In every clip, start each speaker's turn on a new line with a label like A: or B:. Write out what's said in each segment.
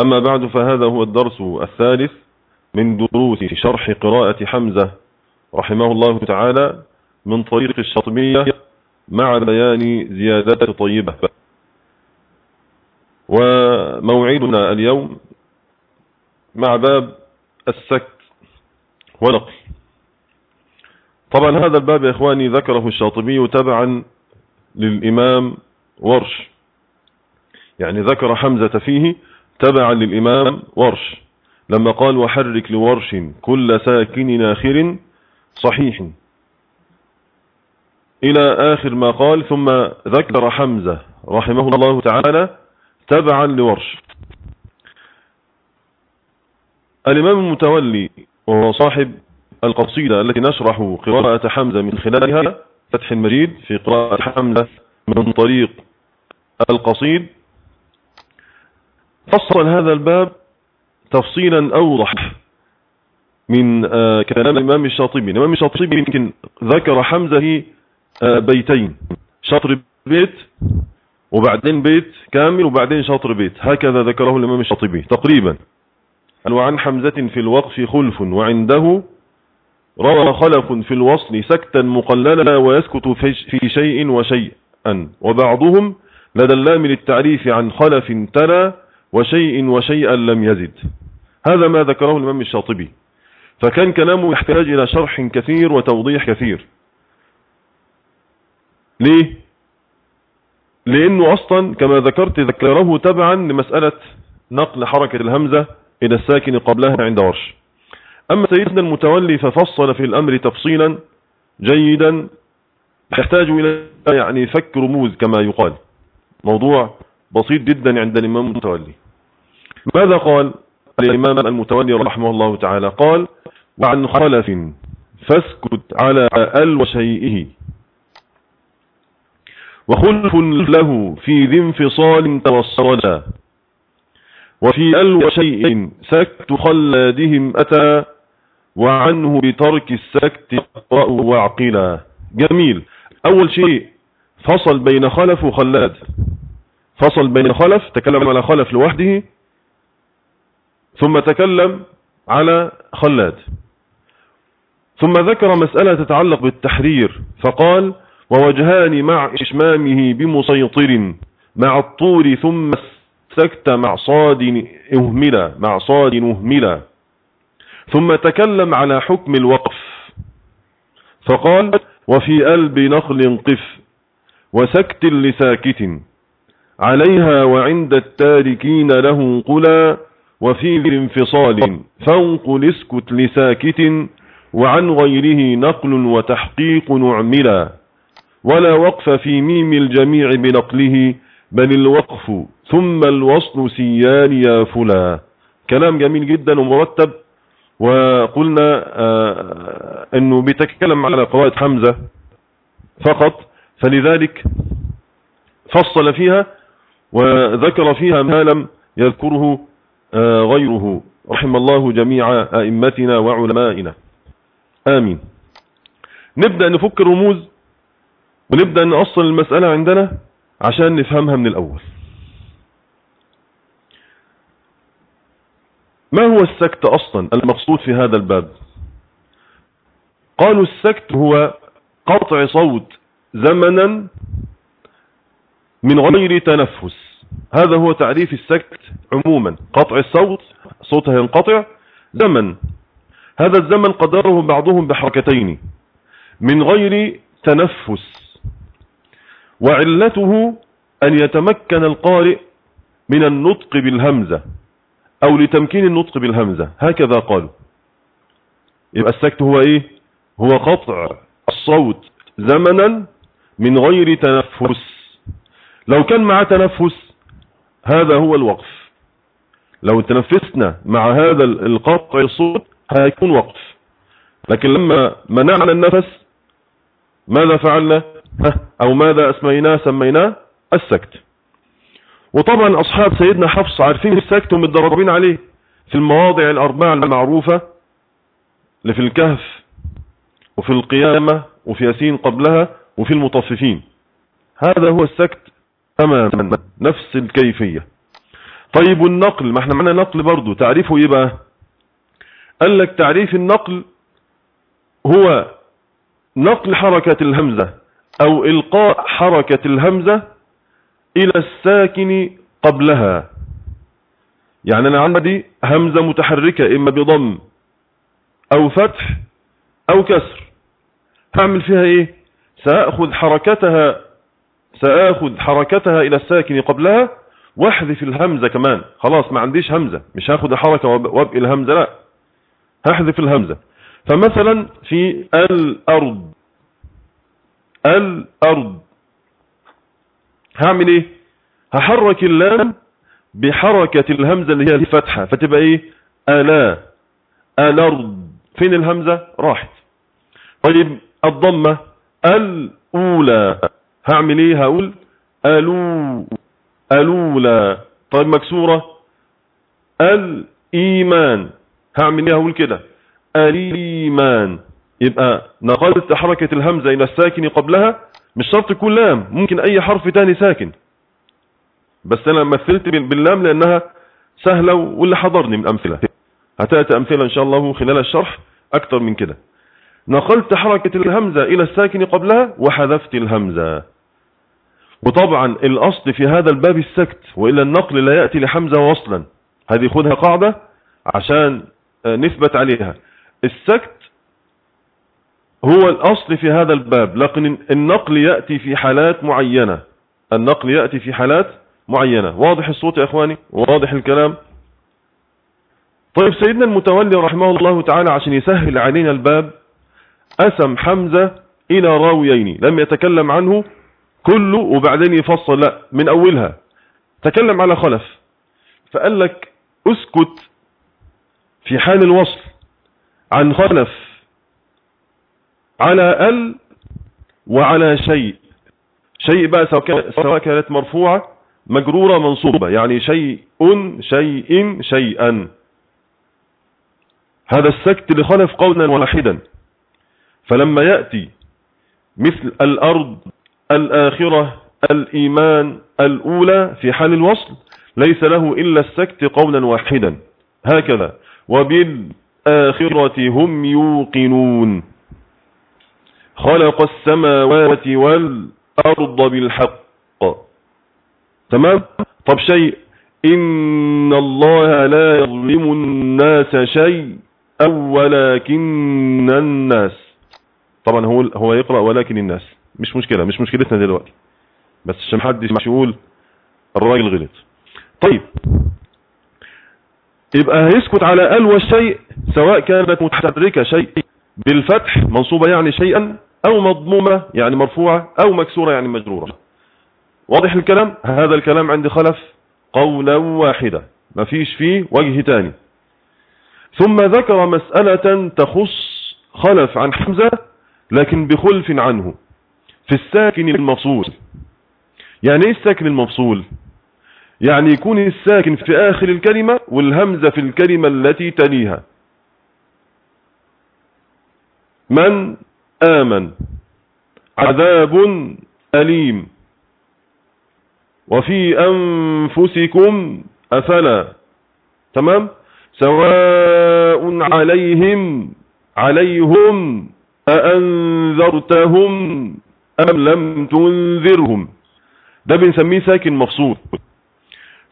A: أما بعد فهذا هو الدرس الثالث من دروس شرح قراءة حمزة رحمه الله تعالى من طريق الشاطبية مع بيان زيادات طيبة. وموعدنا اليوم مع باب السكت ونقل. طبعا هذا الباب يا إخواني ذكره الشاطبي تبعا للإمام ورش. يعني ذكر حمزة فيه تبعا للإمام ورش. لما قال وحرك لورش كل ساكن آخر صحيح. إلى آخر ما قال ثم ذكر حمزة رحمه الله تعالى تبعا لورش. الإمام المتولي وهو صاحب القصيدة التي نشرح قراءة حمزة من خلالها فتح المجيد في قراءة حمزة من طريق القصيد. فصل هذا الباب تفصيلا أوضح من كلام الإمام الشاطبي. الإمام الشاطبي يمكن ذكر حمزة بيتين. شطر بيت وبعدين بيت كامل وبعدين شطر بيت هكذا ذكره الإمام الشاطبي تقريبا. وعن حمزة في الوقف خلف وعنده روى خلف في الوصل سكتا مقللا ويسكت في شيء وشيئا. وبعضهم لدى اللام للتعريف عن خلف تلا وشيء وشيئا لم يزد. هذا ما ذكره الإمام الشاطبي. فكان كلامه يحتاج إلى شرح كثير وتوضيح كثير. ليه؟ لأنه أصلا كما ذكرت ذكره تبعا لمسألة نقل حركة الهمزة إلى الساكن قبلها عند ورش أما سيدنا المتولي ففصل في الأمر تفصيلا جيدا يحتاج إلى يعني فك رموز كما يقال. موضوع بسيط جدا عند الإمام المتولي. ماذا قال؟ الإمام المتولي رحمه الله تعالى قال وعن خلف فاسكت على آل وشيئه. وخلف له في ذي انفصال توصلا. وفي آل وشيء سكت خلادهم أتى. وعنه بترك السكت واعقلا. جميل. أول شيء فصل بين خلف وخلاد. فصل بين خلف تكلم على خلف لوحده ثم تكلم على خلاد. ثم ذكر مسألة تتعلق بالتحرير فقال ووجهان مع إشمامه بمسيطر مع الطور ثم السكت مع صاد اهملا مع صاد اهملا ثم تكلم على حكم الوقف فقال وفي قلب نخل قف وسكت لساكت. عليها وعند التاركين له قلا وفي انفصال. فانقل اسكت لساكت وعن غيره نقل وتحقيق نعملا. ولا وقف في ميم الجميع بنقله بل الوقف ثم الوصل سيان يا فلا. كلام جميل جدا ومرتب. وقلنا آه أنه بيتكلم على قواعد حمزة فقط. فلذلك فصل فيها وذكر فيها ما لم يذكره آه غيره. رحم الله جميع أئمتنا وعلمائنا. آمين. نبدأ نفك الرموز ونبدأ نأصل المسألة عندنا عشان نفهمها من الأول. ما هو السكت أصلا المقصود في هذا الباب؟ قالوا السكت هو قطع صوت زمنا من غير تنفس. هذا هو تعريف السكت عموما. قطع الصوت صوته ينقطع. زمن. هذا الزمن قدره بعضهم بحركتين. من غير تنفس. وعلته أن يتمكن القارئ من النطق بالهمزة أو لتمكين النطق بالهمزة. هكذا قالوا. يبقى السكت هو إيه؟ هو قطع الصوت زمنا من غير تنفس. لو كان مع تنفس هذا هو الوقف. لو تنفسنا مع هذا القطع الصوت هيكون وقف. لكن لما منعنا النفس ماذا فعلنا؟ أو ماذا أسميناه سميناه السكت. وطبعا أصحاب سيدنا حفص عارفين السكت ومتدربين عليه في المواضع الأربعة المعروفة اللي في الكهف وفي القيامة وفي ياسين قبلها وفي المطففين. هذا هو السكت تماما. نفس الكيفية. طيب والنقل؟ ما إحنا معنا نقل برضو. تعريفه إيه بقى؟ قال لك تعريف النقل هو نقل حركة الهمزة أو إلقاء حركة الهمزة إلى الساكن قبلها. يعني أنا عندي همزة متحركة إما بضم أو فتح أو كسر. هعمل فيها إيه؟ سأخذ حركتها سآخذ حركتها إلى الساكن قبلها واحذف الهمزة كمان. خلاص ما عنديش همزة. مش هاخد الحركة وأبقي الهمزة لا. هحذف الهمزة. فمثلا في الأرض. الأرض. هعمل إيه؟ هحرك اللام بحركة الهمزة اللي هي الفتحة. فتبقى إيه؟ ألا. الأرض. فين الهمزة؟ راحت. طيب الضمة. الأولى. هعمل إيه؟ هقول ألو الأولى طيب مكسورة؟ الإيمان هعمل إيه؟ هقول كده. الإيمان يبقى نقلت حركة الهمزة إلى الساكن قبلها مش شرط يكون لام ممكن أي حرف تاني ساكن. بس أنا مثلت باللام لأنها سهلة واللي حضرني من أمثلة. هتأتي أمثلة إن شاء الله خلال الشرح أكتر من كده. نقلت حركة الهمزة إلى الساكن قبلها وحذفت الهمزة. وطبعا الأصل في هذا الباب السكت وإلا النقل لا يأتي لحمزة وصلا هذه خدها قاعدة عشان نثبت عليها. السكت هو الأصل في هذا الباب لكن النقل يأتي في حالات معينة. النقل يأتي في حالات معينة. واضح الصوت يا إخواني؟ واضح الكلام؟ طيب سيدنا المتولي رحمه الله تعالى عشان يسهل علينا الباب أسم حمزة إلى راويين لم يتكلم عنه كله وبعدين يفصل لا من أولها. تكلم على خلف. فقال لك اسكت في حال الوصل عن خلف على أل وعلى شيء. شيء بقى سواء كانت مرفوعة مجرورة منصوبة. يعني شيء شيء شيئا. هذا السكت لخلف قولا واحدا. فلما يأتي مثل الأرض الآخرة الإيمان الأولى في حال الوصل. ليس له إلا السكت قولا واحدا. هكذا. وبالآخرة هم يوقنون. خلق السماوات والأرض بالحق. تمام؟ طب شيء. إن الله لا يظلم الناس شيء أو ولكن الناس. طبعا هو هو يقرأ ولكن الناس. مش مشكلة مش مشكلتنا دلوقتي. بس عشان محدش يقول الراجل غلط. طيب. يبقى هيسكت على ال والشيء سواء كانت متحركة شيء بالفتح منصوبة يعني شيئا أو مضمومة يعني مرفوعة أو مكسورة يعني مجرورة. واضح الكلام؟ هذا الكلام عند خلف قولا واحدة. ما فيش فيه وجه تاني. ثم ذكر مسألة تخص خلف عن حمزة لكن بخلف عنه. في الساكن المفصول. يعني إيه الساكن المفصول؟ يعني يكون الساكن في آخر الكلمة والهمزة في الكلمة التي تليها. من آمن؟ عذاب أليم. وفي أنفسكم أفلا. تمام؟ سواء عليهم عليهم أأنذرتهم أم لم تنذرهم؟ ده بنسميه ساكن مفصول.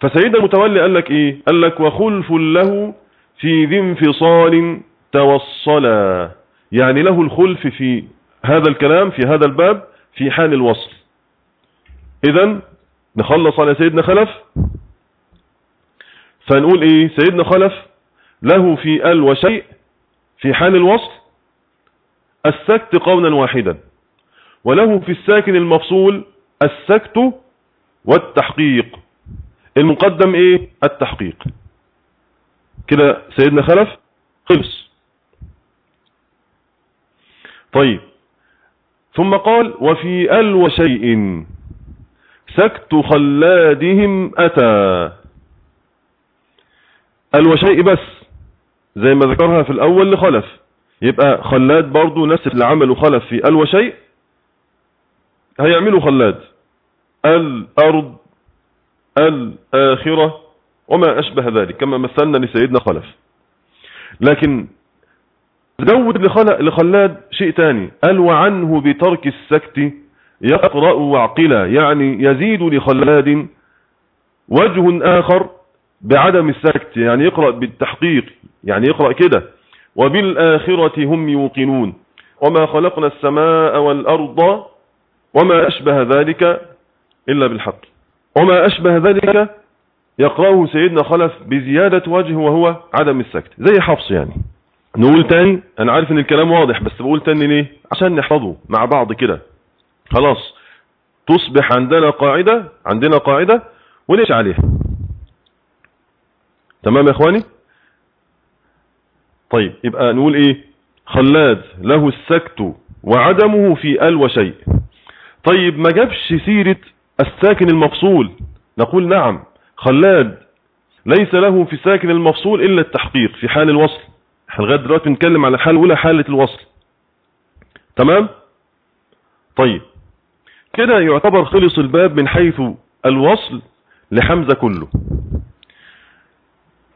A: فسيدنا المتولي قال لك إيه؟ قال لك وخلف له في ذي انفصال توصلا. يعني له الخلف في هذا الكلام في هذا الباب في حال الوصل. اذا نخلص على سيدنا خلف. فنقول إيه؟ سيدنا خلف له في ال وشيء في حال الوصل السكت قولا واحدا. وله في الساكن المفصول السكت والتحقيق. المقدم إيه؟ التحقيق. كده سيدنا خلف خلص. طيب. ثم قال وفي ال وشيء سكت خلادهم أتى. ال وشيء بس زي ما ذكرها في الأول لخلف. يبقى خلاد برضو نفس اللي عمله خلف في ال وشيء هيعملوا خلاد. الأرض الآخرة وما أشبه ذلك كما مثلنا لسيدنا خلف. لكن زود لخلاد شيء تاني. قال وعنه بترك السكت يقرأ وعقلا. يعني يزيد لخلاد وجه آخر بعدم السكت. يعني يقرأ بالتحقيق يعني يقرأ كده. وبالآخرة هم يوقنون. وما خلقنا السماء والأرض وما أشبه ذلك إلا بالحق. وما أشبه ذلك يقرأه سيدنا خلف بزيادة وجه وهو عدم السكت. زي حفص يعني. نقول تاني أنا عارف إن الكلام واضح بس بقول تاني ليه؟ عشان نحفظه مع بعض كده. خلاص. تصبح عندنا قاعدة عندنا قاعدة ونمشي عليها. تمام يا إخواني؟ طيب يبقى نقول إيه؟ خلاد له السكت وعدمه في ال وشيء طيب ما جابش سيرة الساكن المفصول؟ نقول نعم. خلاد ليس له في الساكن المفصول إلا التحقيق في حال الوصل. إحنا لغاية دلوقتي نتكلم على الحالة الأولى حالة الوصل. تمام؟ طيب. كده يعتبر خلص الباب من حيث الوصل لحمزة كله.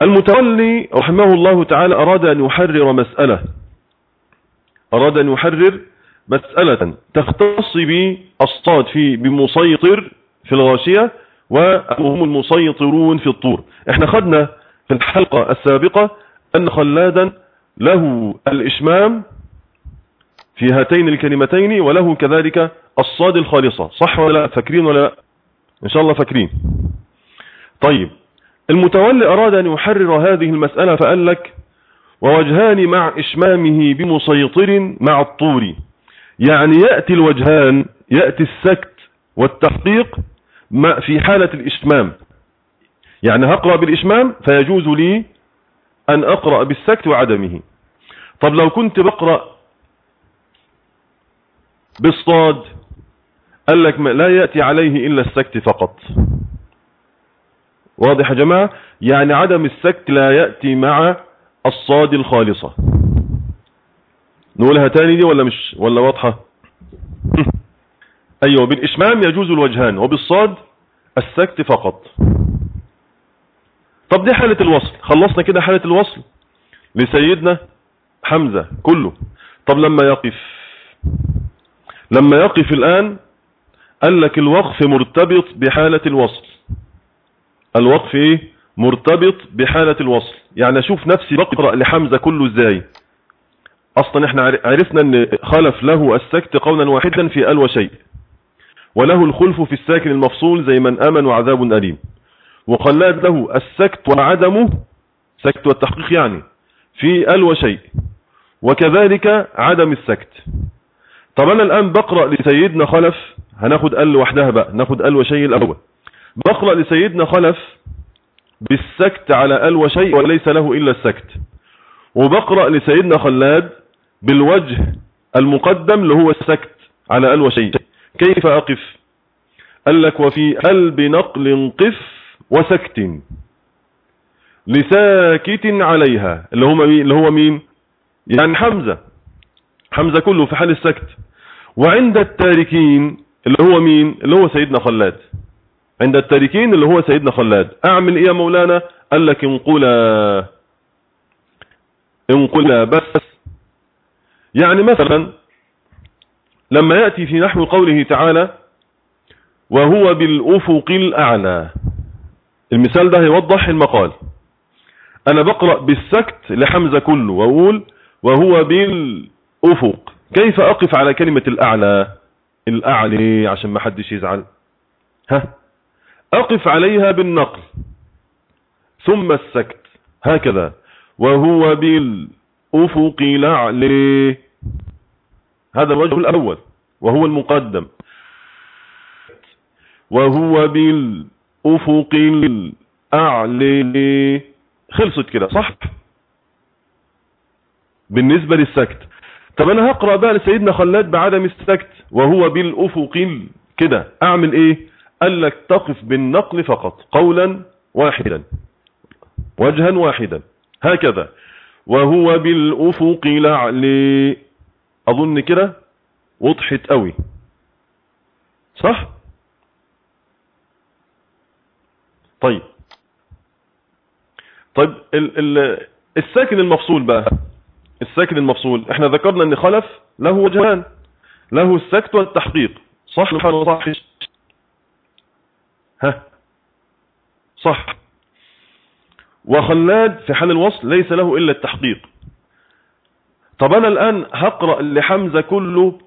A: المتولي رحمه الله تعالى أراد أن يحرر مسألة. أراد أن يحرر مسألة تختص بالصاد في بمسيطر في الغاشية وهم المسيطرون في الطور. إحنا خدنا في الحلقة السابقة أن خلادا له الإشمام في هاتين الكلمتين وله كذلك الصاد الخالصة. صح ولا لا؟ فاكرين ولا لا؟ إن شاء الله فاكرين. طيب المتولي أراد أن يحرر هذه المسألة فقال لك ووجهان مع إشمامه بمسيطر مع الطور. يعني يأتي الوجهان يأتي السكت والتحقيق في حالة الإشمام. يعني هقرأ بالإشمام فيجوز لي أن أقرأ بالسكت وعدمه. طب لو كنت بقرأ بالصاد قال لك لا يأتي عليه إلا السكت فقط. واضح يا جماعة؟ يعني عدم السكت لا يأتي مع الصاد الخالصة. نقولها تاني دي ولا مش ولا واضحة؟ أيوه بالإشمام يجوز الوجهان وبالصاد السكت فقط. طب دي حالة الوصل خلصنا كده حالة الوصل لسيدنا حمزة كله. طب لما يقف لما يقف الآن قال لك الوقف مرتبط بحالة الوصل. الوقف إيه؟ مرتبط بحالة الوصل. يعني أشوف نفسي بقرأ لحمزة كله إزاي؟ أصلا إحنا عرفنا إن خلف له السكت قولا واحدا في ال وشيء وله الخلف في الساكن المفصول زي من آمن وعذاب أليم. وخلاد له السكت وعدمه سكت والتحقيق يعني في ال وشيء وكذلك عدم السكت. طب أنا الآن بقرأ لسيدنا خلف هناخد أل لوحدها بقى ناخد ال وشيء الأول. بقرأ لسيدنا خلف بالسكت على ال وشيء وليس له إلا السكت. وبقرأ لسيدنا خلاد بالوجه المقدم اللي هو السكت على ال وشيء كيف أقف؟ قال لك وفي قلب نقل قف وسكت. لساكت عليها. اللي هو مين اللي هو مين يعني حمزة. حمزة كله في حال السكت. وعند التاركين اللي هو مين؟ اللي هو سيدنا خلاد. عند التاركين اللي هو سيدنا خلاد. أعمل إيه يا مولانا؟ قال لك انقلا. انقلا بس. يعني مثلا لما يأتي في نحو قوله تعالى وهو بالأفق الأعلى. المثال ده يوضح المقال. أنا بقرأ بالسكت لحمزة كله وأقول وهو بالأفق. كيف أقف على كلمة الأعلى؟ الأعلى عشان ما حدش يزعل. ها؟ أقف عليها بالنقل. ثم السكت. هكذا. وهو بالأفق الأعلى هذا الوجه الأول وهو المقدم. وهو بالأفق الأعلى خلصت كده صح؟ بالنسبة للسكت. طب أنا هقرأ بقى لسيدنا خلاد بعدم السكت وهو بالأفق كده. أعمل إيه؟ قال لك تقف بالنقل فقط قولا واحدا وجها واحدا. هكذا. وهو بالأفق لعلي. أظن كده وضحت قوي. صح؟ طيب. طيب ال ال الساكن المفصول بقى. الساكن المفصول. إحنا ذكرنا إن خلف له وجهان. له السكت والتحقيق. صح ولا صح؟ ها. صح. وخلاد في حال الوصل ليس له إلا التحقيق. طب أنا الآن هقرأ لحمزة كله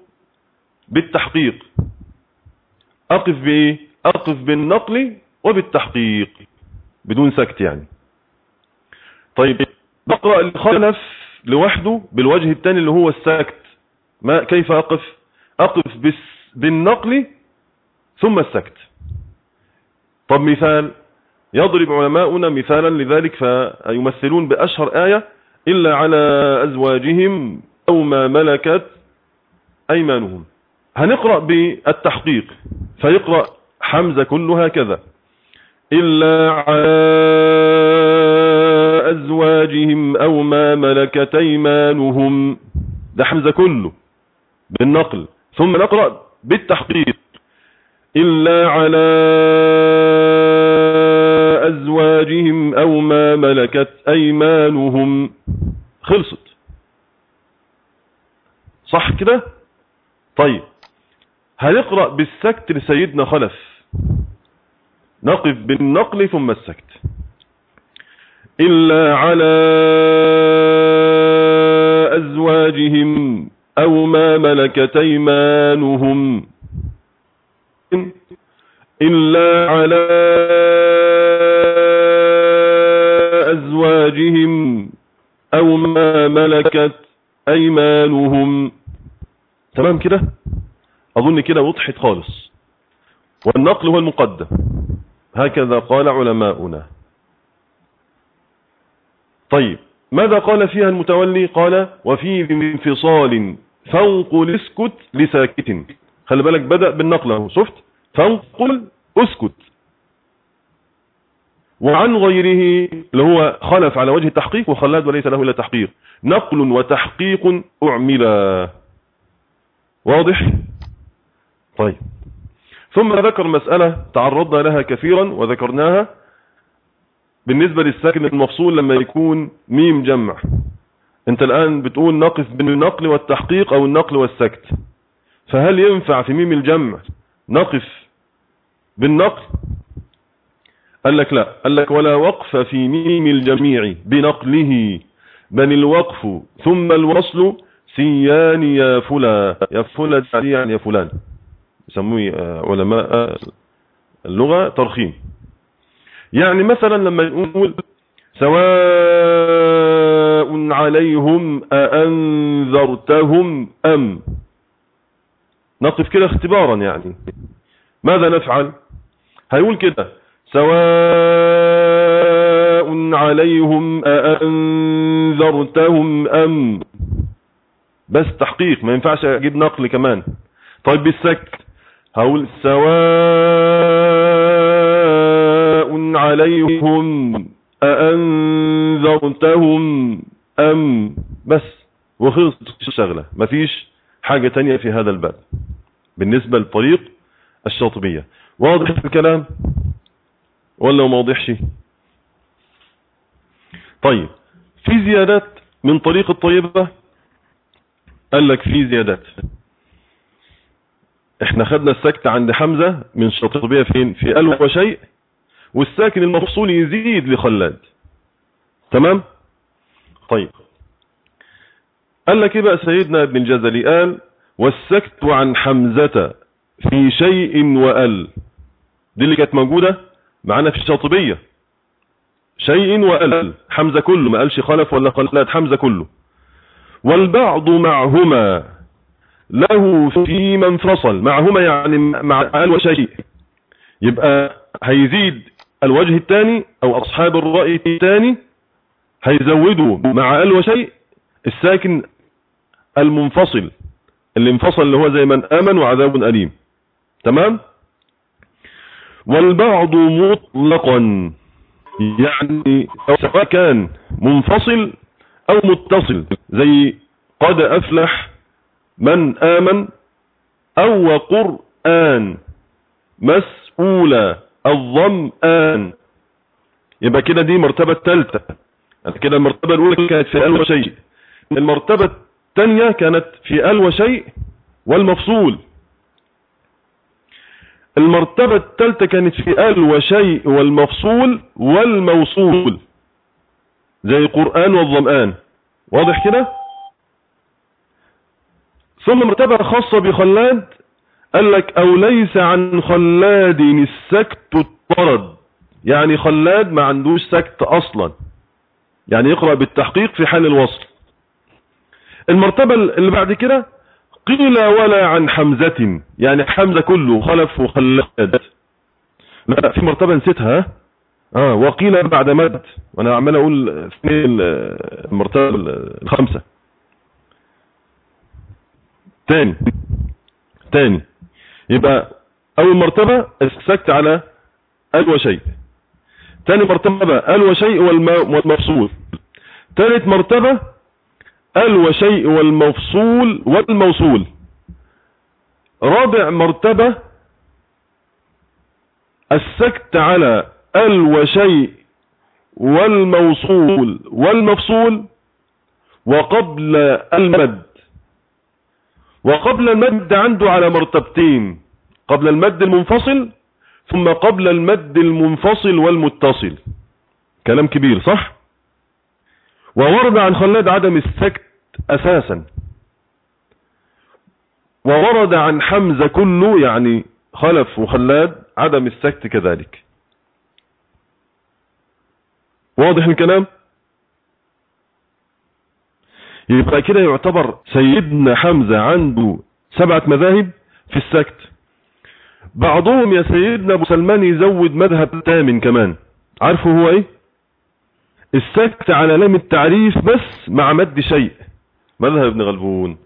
A: بالتحقيق. أقف بإيه؟ أقف بالنقل وبالتحقيق. بدون سكت يعني. طيب نقرأ الخلف لوحده بالوجه الثاني اللي هو السكت. ما كيف أقف؟ أقف بالنقل ثم السكت. طب مثال يضرب علماؤنا مثالا لذلك فيمثلون بأشهر آية إلا على أزواجهم أو ما ملكت أيمانهم. هنقرأ بالتحقيق. فيقرأ حمزة كله هكذا. إلا على أزواجهم أو ما ملكت أيمانهم. ده حمزة كله بالنقل. ثم نقرأ بالتحقيق. إلا على أزواجهم أو ما ملكت أيمانهم. خلصت. صح كده؟ طيب. هنقرأ بالسكت لسيدنا خلف. نقف بالنقل ثم السكت. إلا على أزواجهم أو ما ملكت أيمانهم. إلا على أزواجهم أو ما ملكت أيمانهم تمام كده؟ أظن كده وضحت خالص. والنقل هو المقدم. هكذا قال علماؤنا. طيب ماذا قال فيها المتولي؟ قال وفي انفصال فانقل اسكت لساكت. خلي بالك بدأ بالنقل أهو شفت؟ فانقل اسكت وعن غيره اللي هو خلف على وجه التحقيق وخلاد وليس له إلا تحقيق. نقل وتحقيق اعملا واضح؟ طيب. ثم ذكر مسألة تعرضنا لها كثيرا وذكرناها. بالنسبة للساكن المفصول لما يكون ميم جمع. أنت الآن بتقول نقف بين النقل والتحقيق أو النقل والسكت. فهل ينفع في ميم الجمع نقف بالنقل قال لك لا. قال لك ولا وقف في ميم الجميع بنقله. بل الوقف. ثم الوصل سيان يا فلا يا فلا يعني يا فلان. يسموه علماء اللغة ترخيم. يعني مثلا لما نقول سواء عليهم أأنذرتهم أم. نقف كده اختبارا يعني. ماذا نفعل؟ هيقول كده. سواء عليهم أأنذرتهم أم؟ بس تحقيق ما ينفعش أجيب نقل كمان. طيب بالسكت هقول سواء عليهم أأنذرتهم أم؟ بس وخلصت الشغلة. مفيش حاجة تانية في هذا الباب. بالنسبة للطريق الشاطبية. واضح الكلام؟ ولا ما واضحش طيب في زيادات من طريق الطيبة؟ قال لك في زيادات. إحنا خدنا السكت عند حمزة من الشاطبية فين؟ في ألو وشيء والساكن المفصول يزيد لخلاد. تمام؟ طيب. قال لك إيه بقى سيدنا ابن الجزري قال والسكت عن حمزة في شيء وأل دي اللي كانت موجودة؟ معانا في الشاطبية. شيء وأل حمزة كله ما قالش خلف ولا خلاد حمزة كله. والبعض معهما له فيما انفصل معهما يعني مع أل وشيء. يبقى هيزيد الوجه الثاني أو أصحاب الرأي الثاني هيزودوا مع ال وشيء الساكن المنفصل اللي انفصل اللي هو زي من آمن وعذاب أليم. تمام؟ والبعض مطلقا. يعني سواء كان منفصل أو متصل. زي قد أفلح من آمن أو وقرآن. مسؤولا الظمآن. يبقى كده دي مرتبة ثالثة كده المرتبة الأولى كانت في ال وشيء المرتبة الثانية كانت في ال وشيء والمفصول. المرتبة الثالثة كانت في ال وشيء والمفصول والموصول. زي قرآن والظمآن. واضح كده؟ ثم مرتبة خاصة بخلاد قال لك أو ليس عن خلاد السكت الطرد. يعني خلاد ما عندوش سكت أصلا. يعني يقرأ بالتحقيق في حال الوصل المرتبة اللي بعد كده قيل ولا عن حمزة. يعني حمزة كله خلف وخلاد لا في مرتبة نسيتها. آه وقيل بعد مد وأنا عمال أقول في المرتبة الخمسة. تاني تاني. يبقى أول مرتبة السكت على ال وشيء. تاني مرتبة ال وشيء والمفصول تالت مرتبة ال وشيء والمفصول والموصول. رابع مرتبة. السكت على ال وشيء والموصول والمفصول. وقبل المد. وقبل المد عنده على مرتبتين. قبل المد المنفصل ثم قبل المد المنفصل والمتصل. كلام كبير صح؟ وورد عن خلاد عدم السكت أساسا. وورد عن حمزة كله يعني خلف وخلاد عدم السكت كذلك. واضح الكلام؟ يبقى كده يعتبر سيدنا حمزة عنده سبعة مذاهب في السكت. بعضهم يا سيدنا أبو سلمان يزود مذهب ثامن كمان. عارفه هو إيه؟ السكت على لام التعريف بس مع مد شيء. مذهب ابن غلبون.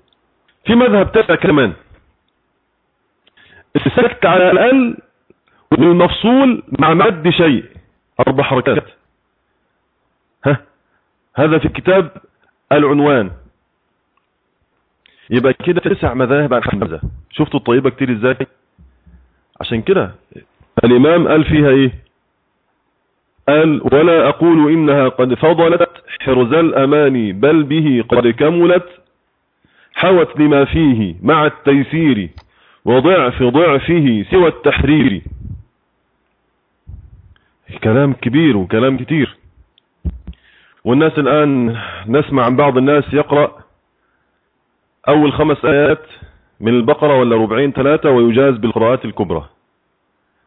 A: في مذهب تاسع كمان. السكت على الأقل والمفصول مع مد شيء. أربع حركات. ها؟ هذا في الكتاب العنوان. يبقى كده تسع مذاهب عن حمزة شفتوا الطيبة كتير إزاي؟ عشان كده الإمام قال فيها إيه؟ قال ولا أقول إنها قد فضلت حرز الأماني بل به قد كملت حوت لما فيه مع التيسير وضعف ضعفه سوى التحرير. كلام كبير وكلام كتير. والناس الآن نسمع عن بعض الناس يقرأ أول خمس آيات من البقرة ولا ربعين ثلاثة ويجاز بالقراءات الكبرى.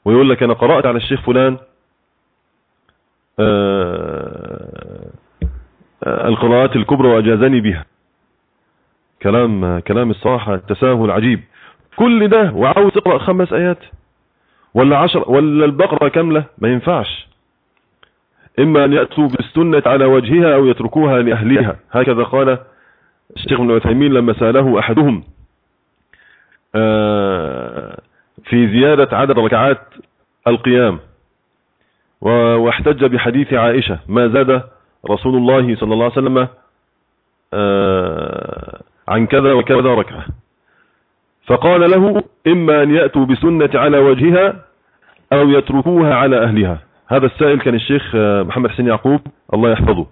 A: ويقول لك أنا قرأت على الشيخ فلان القراءات الكبرى وأجازني بها. كلام كلام الصراحة تساهل عجيب. كل ده وعاوز تقرأ خمس آيات. ولا عشر ولا البقرة كاملة؟ ما ينفعش. إما أن يأتوا بالسنة على وجهها أو يتركوها لأهلها. هكذا قال الشيخ ابن عثيمين لما سأله أحدهم في زيادة عدد ركعات القيام. واحتج بحديث عائشة. ما زاد رسول الله صلى الله عليه وسلم عن كذا وكذا ركعة. فقال له إما أن يأتوا بسنة على وجهها أو يتركوها على أهلها. هذا السائل كان الشيخ محمد حسين يعقوب. الله يحفظه.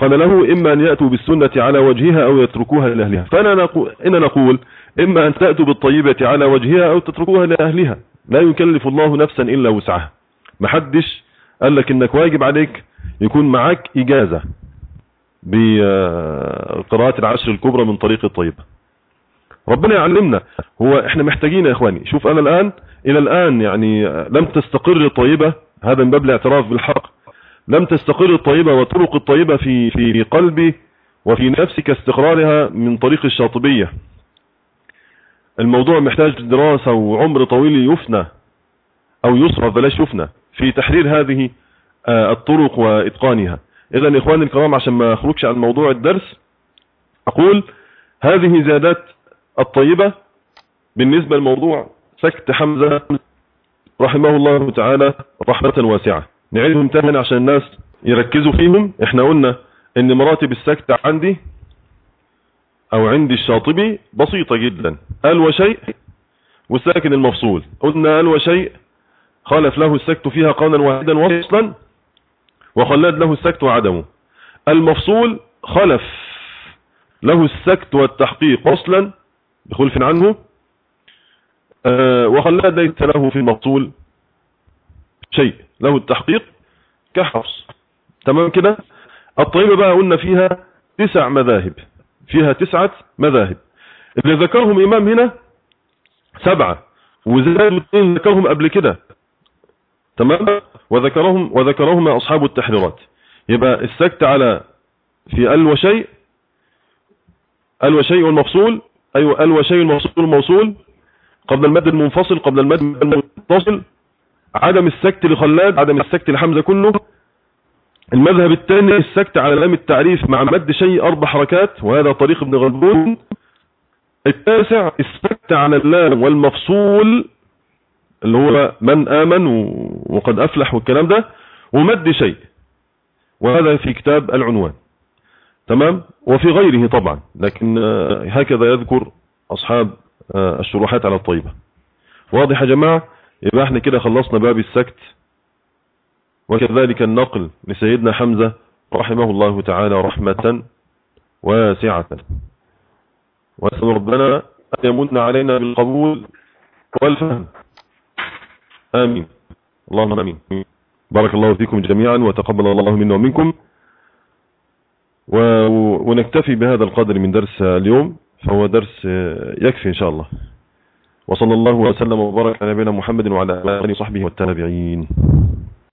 A: قال له إما أن يأتوا بالسنة على وجهها أو يتركوها لأهلها. فأنا نقول إن نقول إما أن تأتوا بالطيبة على وجهها أو تتركوها لأهلها. لا يكلف الله نفسا إلا وسعها. محدش قال لك إنك واجب عليك يكون معك إجازة بقراءة العشر الكبرى من طريق الطيبة ربنا يعلمنا. هو إحنا محتاجين يا إخواني. شوف أنا الآن إلى الآن يعني لم تستقر الطيبة هذا من باب الاعتراف بالحق لم تستقر الطيبة وطرق الطيبة في في قلبي وفي نفسي كاستقرارها من طريق الشاطبية. الموضوع محتاج دراسة وعمر طويل يفنى أو يصرف بلاش يفنى. في تحرير هذه الطرق وإتقانها. إذا إخواني الكرام عشان ما أخرجش عن موضوع الدرس أقول هذه زيادات الطيبة بالنسبة لموضوع سكت حمزة رحمه الله تعالى رحمة واسعة. نعيدهم تاني عشان الناس يركزوا فيهم. إحنا قلنا إن مراتب السكت عندي أو عندي الشاطبي بسيطة جدا. قال وشيء والساكن المفصول. قلنا قال وشيء خالف له السكت فيها قولا واحدا وصلا وخلاد له السكت وعدمه. المفصول خلف له السكت والتحقيق وصلا بخلف عنه آه وخلاد ليس له في المفصول شيء له التحقيق كحفص. تمام كده؟ الطيبة بقى قلنا فيها تسع مذاهب فيها تسعة مذاهب. اللي ذكرهم إمام هنا سبعة وزادوا اثنين ذكرهم قبل كده. تمام؟ وذكرهم وذكرهم أصحاب التحريرات يبقى السكت على في ال وشيء ال وشيء المفصول أيوة ال وشيء المفصول الموصول قبل المد المنفصل قبل المد المتصل عدم السكت لخلاد عدم السكت لحمزة كله. المذهب الثاني السكت على لام التعريف مع مد شيء أربع حركات وهذا طريق ابن غلبون. التاسع السكت على اللام والمفصول اللي هو من آمن وقد أفلح والكلام ده ومد شيء. وهذا في كتاب العنوان. تمام؟ وفي غيره طبعا لكن هكذا يذكر أصحاب الشروحات على الطيبة. واضح يا جماعة؟ يبقى إحنا كده خلصنا باب السكت. وكذلك النقل لسيدنا حمزة رحمه الله تعالى رحمة واسعة. وأسأل ربنا أن يمن علينا بالقبول والفهم. آمين. اللهم آمين. بارك الله فيكم جميعا وتقبل الله منا ومنكم. ونكتفي بهذا القدر من درس اليوم فهو درس يكفي إن شاء الله. وصلى الله وسلم وبارك على نبينا محمد وعلى آله وصحبه والتابعين.